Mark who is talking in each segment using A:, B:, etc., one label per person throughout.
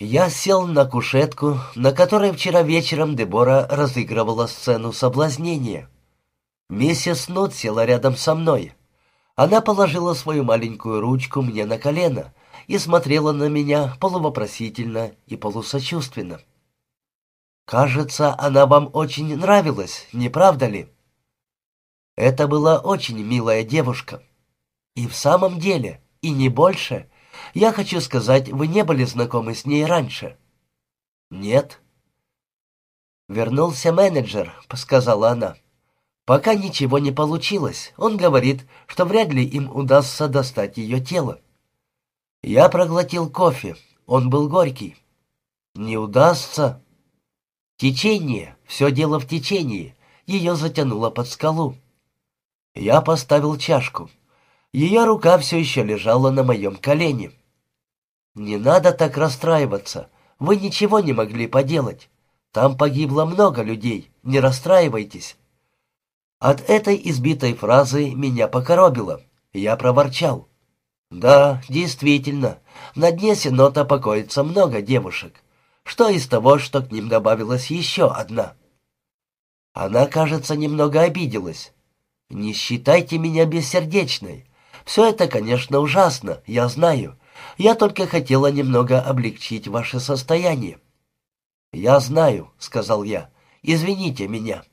A: Я сел на кушетку, на которой вчера вечером Дебора разыгрывала сцену соблазнения. Миссис Нот села рядом со мной. Она положила свою маленькую ручку мне на колено и смотрела на меня полувопросительно и полусочувственно. «Кажется, она вам очень нравилась, не правда ли?» Это была очень милая девушка. И в самом деле, и не больше — я хочу сказать, вы не были знакомы с ней раньше?» «Нет». «Вернулся менеджер», — сказала она. «Пока ничего не получилось. Он говорит, что вряд ли им удастся достать ее тело». Я проглотил кофе. Он был горький. «Не удастся?» «Течение. Все дело в течении. Ее затянуло под скалу». Я поставил чашку. Ее рука все еще лежала на моем колене. «Не надо так расстраиваться. Вы ничего не могли поделать. Там погибло много людей. Не расстраивайтесь». От этой избитой фразы меня покоробило. Я проворчал. «Да, действительно, на дне Сенота покоится много девушек. Что из того, что к ним добавилась еще одна?» Она, кажется, немного обиделась. «Не считайте меня бессердечной. Все это, конечно, ужасно, я знаю. Я только хотела немного облегчить ваше состояние». «Я знаю», — сказал я. «Извините меня».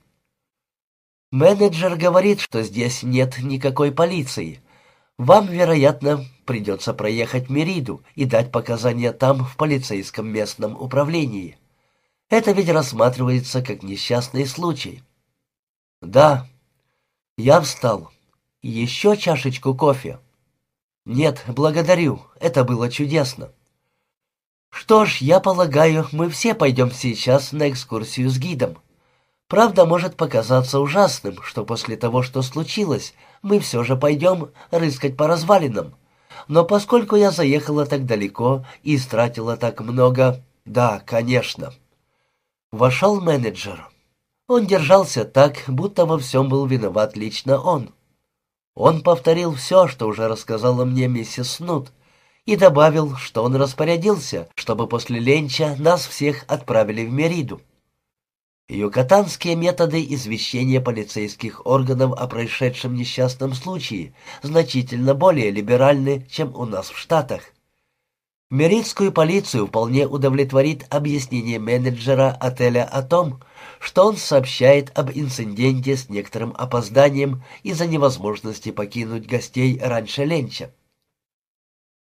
A: «Менеджер говорит, что здесь нет никакой полиции. Вам, вероятно, придется проехать Мериду и дать показания там, в полицейском местном управлении. Это ведь рассматривается как несчастный случай». «Да». Я встал. «Еще чашечку кофе?» «Нет, благодарю. Это было чудесно». «Что ж, я полагаю, мы все пойдем сейчас на экскурсию с гидом. Правда, может показаться ужасным, что после того, что случилось, мы все же пойдем рыскать по развалинам. Но поскольку я заехала так далеко и истратила так много... Да, конечно». Вошел менеджер. Он держался так, будто во всем был виноват лично он. Он повторил все, что уже рассказала мне миссис Снут, и добавил, что он распорядился, чтобы после ленча нас всех отправили в Мериду. Юкатанские методы извещения полицейских органов о происшедшем несчастном случае значительно более либеральны, чем у нас в Штатах. Меридскую полицию вполне удовлетворит объяснение менеджера отеля о том, что он сообщает об инциденте с некоторым опозданием из-за невозможности покинуть гостей раньше ленча.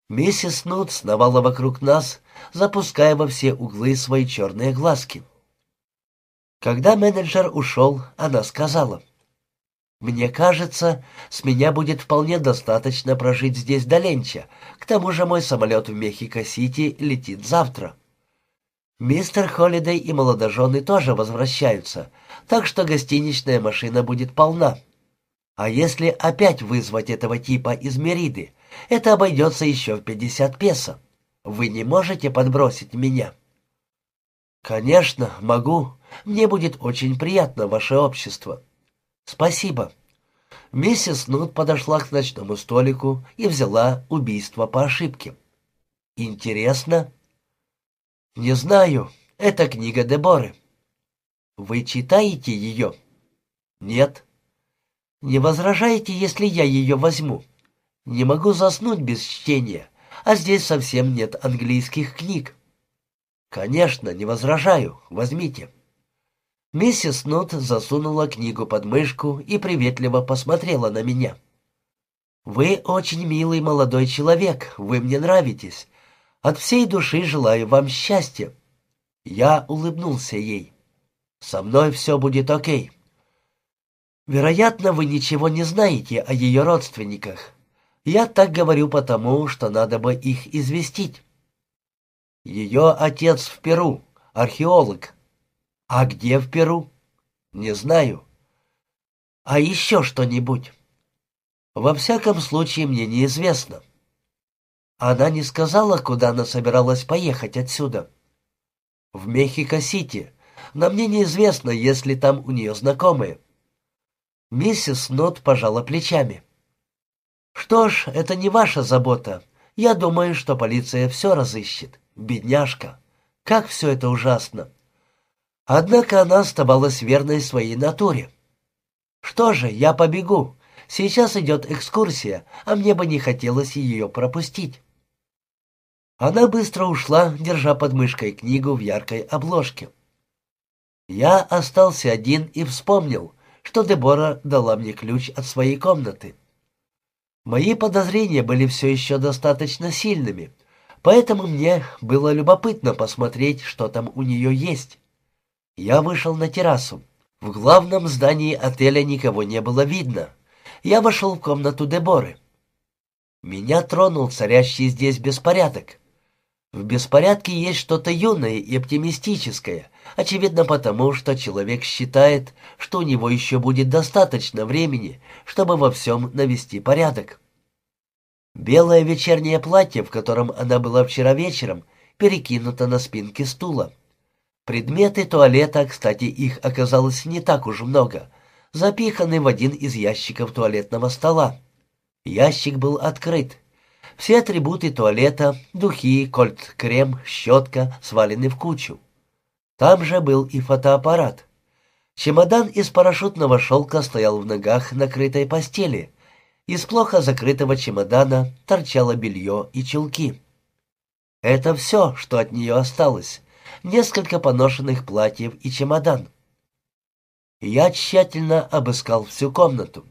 A: Миссис Нут сновала вокруг нас, запуская во все углы свои черные глазки. Когда менеджер ушел, она сказала, «Мне кажется, с меня будет вполне достаточно прожить здесь до ленча. К тому же мой самолет в Мехико-Сити летит завтра». Мистер Холидей и молодожены тоже возвращаются, так что гостиничная машина будет полна. А если опять вызвать этого типа из Мериды, это обойдется еще в пятьдесят песо. Вы не можете подбросить меня?» «Конечно, могу. Мне будет очень приятно ваше общество». «Спасибо». Миссис Нут подошла к ночному столику и взяла убийство по ошибке. «Интересно?» «Не знаю. Это книга Деборы». «Вы читаете ее?» «Нет». «Не возражаете, если я ее возьму? Не могу заснуть без чтения, а здесь совсем нет английских книг». «Конечно, не возражаю. Возьмите». Миссис Нут засунула книгу под мышку и приветливо посмотрела на меня. «Вы очень милый молодой человек, вы мне нравитесь. От всей души желаю вам счастья». Я улыбнулся ей. «Со мной все будет окей». «Вероятно, вы ничего не знаете о ее родственниках. Я так говорю потому, что надо бы их известить». «Ее отец в Перу, археолог». «А где в Перу?» «Не знаю». «А еще что-нибудь?» «Во всяком случае, мне неизвестно». Она не сказала, куда она собиралась поехать отсюда. В Мехико-Сити. Но мне неизвестно, есть ли там у нее знакомые. Миссис Нот пожала плечами. «Что ж, это не ваша забота. Я думаю, что полиция все разыщет. Бедняжка. Как все это ужасно! Однако она оставалась верной своей натуре. Что же, я побегу. Сейчас идет экскурсия, а мне бы не хотелось ее пропустить. Она быстро ушла, держа под мышкой книгу в яркой обложке. Я остался один и вспомнил, что Дебора дала мне ключ от своей комнаты. Мои подозрения были все еще достаточно сильными, поэтому мне было любопытно посмотреть, что там у нее есть. Я вышел на террасу. В главном здании отеля никого не было видно. Я вошел в комнату Деборы. Меня тронул царящий здесь беспорядок. В беспорядке есть что-то юное и оптимистическое, очевидно потому, что человек считает, что у него еще будет достаточно времени, чтобы во всем навести порядок. Белое вечернее платье, в котором она была вчера вечером, перекинуто на спинке стула. Предметы туалета, кстати, их оказалось не так уж много, запиханы в один из ящиков туалетного стола. Ящик был открыт. Все атрибуты туалета, духи, кольт-крем, щетка свалены в кучу. Там же был и фотоаппарат. Чемодан из парашютного шелка стоял в ногах накрытой постели. Из плохо закрытого чемодана торчало белье и чулки. Это все, что от нее осталось несколько поношенных платьев и чемодан. Я тщательно обыскал всю комнату.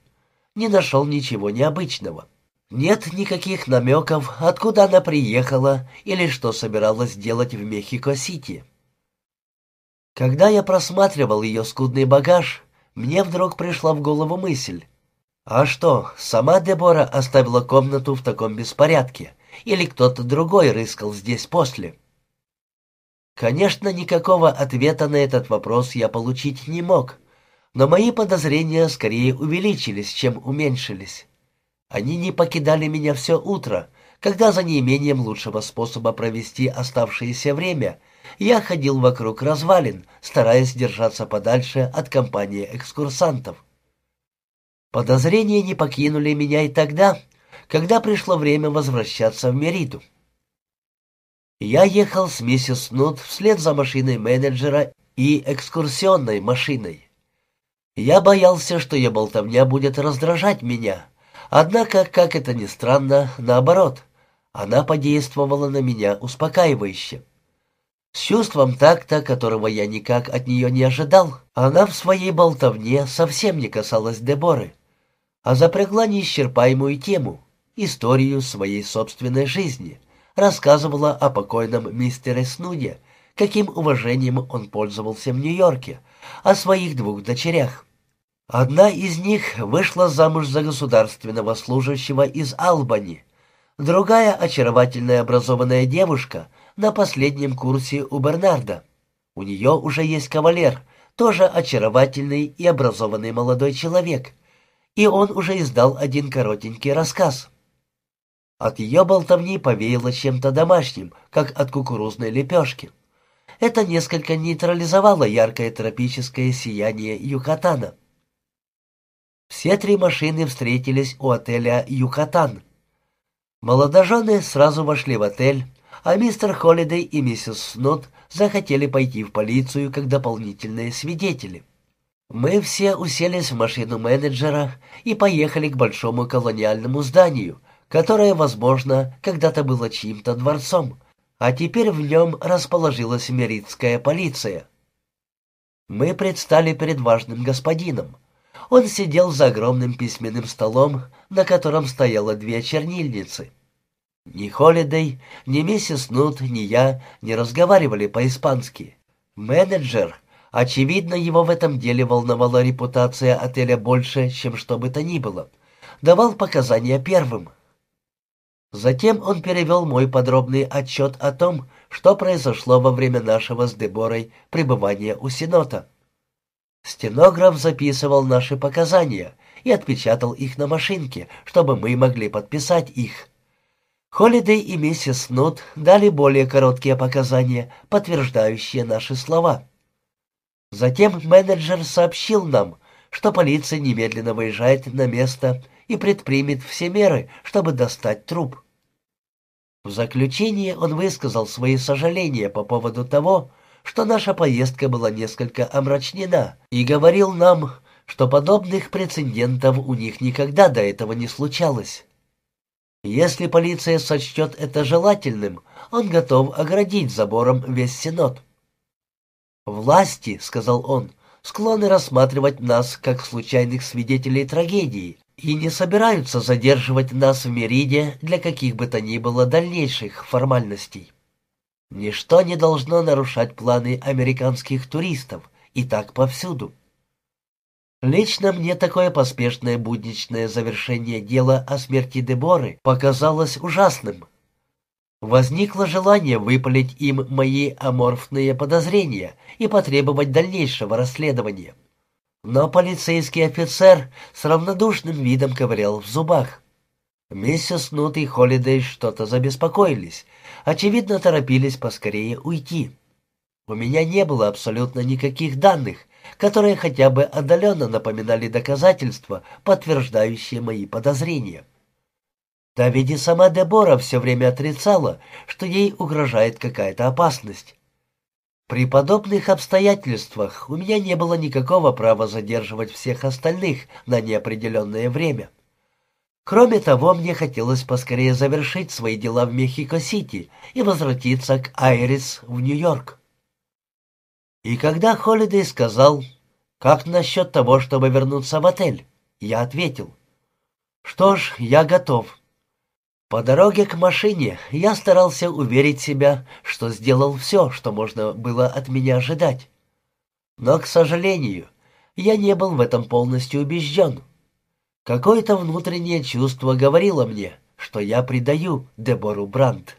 A: Не нашел ничего необычного. Нет никаких намеков, откуда она приехала или что собиралась делать в Мехико-Сити. Когда я просматривал ее скудный багаж, мне вдруг пришла в голову мысль. А что, сама Дебора оставила комнату в таком беспорядке? Или кто-то другой рыскал здесь после? Конечно, никакого ответа на этот вопрос я получить не мог, но мои подозрения скорее увеличились, чем уменьшились. Они не покидали меня все утро, когда за неимением лучшего способа провести оставшееся время я ходил вокруг развалин, стараясь держаться подальше от компании экскурсантов. Подозрения не покинули меня и тогда, когда пришло время возвращаться в Мериду. Я ехал с миссис Нут вслед за машиной менеджера и экскурсионной машиной. Я боялся, что ее болтовня будет раздражать меня, однако, как это ни странно, наоборот, она подействовала на меня успокаивающе. С чувством такта, которого я никак от нее не ожидал, она в своей болтовне совсем не касалась Деборы, а запрягла неисчерпаемую тему, историю своей собственной жизни — рассказывала о покойном мистере Снуде, каким уважением он пользовался в Нью-Йорке, о своих двух дочерях. Одна из них вышла замуж за государственного служащего из Албани, другая очаровательная образованная девушка на последнем курсе у Бернарда. У нее уже есть кавалер, тоже очаровательный и образованный молодой человек, и он уже издал один коротенький рассказ. От ее болтовни повеяло чем-то домашним, как от кукурузной лепешки. Это несколько нейтрализовало яркое тропическое сияние Юкатана. Все три машины встретились у отеля «Юкатан». Молодожены сразу вошли в отель, а мистер Холидей и миссис Снот захотели пойти в полицию как дополнительные свидетели. Мы все уселись в машину менеджера и поехали к большому колониальному зданию, которое, возможно, когда-то было чьим-то дворцом, а теперь в нем расположилась меритская полиция. Мы предстали перед важным господином. Он сидел за огромным письменным столом, на котором стояло две чернильницы. Ни Холидей, ни миссис Нут, ни я не разговаривали по-испански. Менеджер, очевидно, его в этом деле волновала репутация отеля больше, чем что бы то ни было, давал показания первым — Затем он перевел мой подробный отчет о том, что произошло во время нашего с Деборой пребывания у Синота. Стенограф записывал наши показания и отпечатал их на машинке, чтобы мы могли подписать их. Холидей и миссис Нут дали более короткие показания, подтверждающие наши слова. Затем менеджер сообщил нам, что полиция немедленно выезжает на место и предпримет все меры, чтобы достать труп. В заключение он высказал свои сожаления по поводу того, что наша поездка была несколько омрачнена, и говорил нам, что подобных прецедентов у них никогда до этого не случалось. Если полиция сочтет это желательным, он готов оградить забором весь Сенат. «Власти», — сказал он, — «склонны рассматривать нас как случайных свидетелей трагедии и не собираются задерживать нас в Мериде для каких бы то ни было дальнейших формальностей. Ничто не должно нарушать планы американских туристов, и так повсюду. Лично мне такое поспешное будничное завершение дела о смерти Деборы показалось ужасным. Возникло желание выпалить им мои аморфные подозрения и потребовать дальнейшего расследования. Но полицейский офицер с равнодушным видом ковырял в зубах. Миссис Нут и Холидей что-то забеспокоились, очевидно торопились поскорее уйти. У меня не было абсолютно никаких данных, которые хотя бы отдаленно напоминали доказательства, подтверждающие мои подозрения. Да ведь и сама Дебора все время отрицала, что ей угрожает какая-то опасность. При подобных обстоятельствах у меня не было никакого права задерживать всех остальных на неопределенное время. Кроме того, мне хотелось поскорее завершить свои дела в Мехико-Сити и возвратиться к Айрис в Нью-Йорк. И когда Холидей сказал, «Как насчет того, чтобы вернуться в отель?» Я ответил, «Что ж, я готов». По дороге к машине я старался уверить себя, что сделал все, что можно было от меня ожидать. Но, к сожалению, я не был в этом полностью убежден. Какое-то внутреннее чувство говорило мне, что я предаю Дебору Брандт.